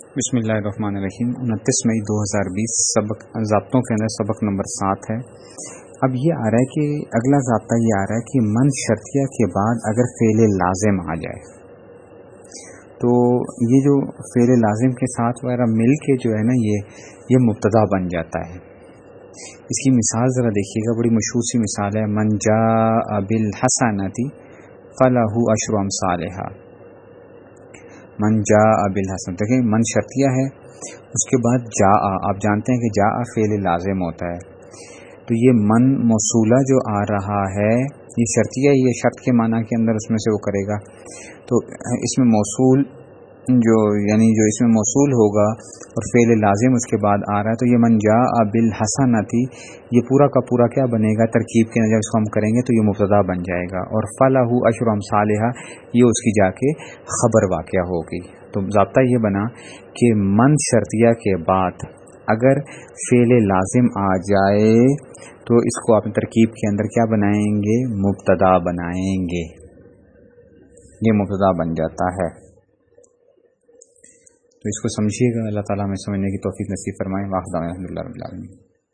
بسم اللہ الرحمن الرحیم۔ انتیس مئی دو ہزار بیس، سبق ضابطوں کے اندر سبق نمبر سات ہے۔ اب یہ آ رہا ہے کہ اگلا ضابطہ یہ آ رہا ہے کہ من شرطیہ کے بعد اگر فعل لازم آ جائے۔ تو یہ جو فعل لازم کے ساتھ وغیرہ مل کے جو ہے نا، یہ یہ مبتدا بن جاتا ہے۔ اس کی مثال ذرا دیکھیے گا۔ بڑی مشہور سی مثال ہے، من جا بالحسنتی فلاح اشرم صالحہ من جا بالحسن۔ دیکھیں، من شرطیہ ہے، اس کے بعد جا آپ جانتے ہیں کہ جا فعل لازم ہوتا ہے۔ تو یہ من موصولہ جو آ رہا ہے، یہ شرطیہ یہ شرط کے معنی کے اندر اس میں سے وہ کرے گا۔ تو اس میں موصول جو یعنی جو اس میں موصول ہوگا اور فعل لازم اس کے بعد آ رہا ہے، تو یہ من جا بالحسن تھی یہ پورا کا پورا کیا بنے گا؟ ترکیب کے نظر اس کو ہم کریں گے تو یہ مبتدا بن جائے گا۔ اور فلاح اشرم صالحہ یہ اس کی جا کے خبر واقعہ ہوگی۔ تو ضابطہ یہ بنا کہ من شرطیہ کے بعد اگر فعل لازم آ جائے تو اس کو آپ ترکیب کے اندر کیا بنائیں گے؟ مبتدا بنائیں گے۔ یہ مبتدا بن جاتا ہے۔ تو اس کو سمجھیے گا اللہ تعالیٰ میں سمجھنے کی توفیق نصیب فرمائیں واحد الحمد اللہ رب العالمین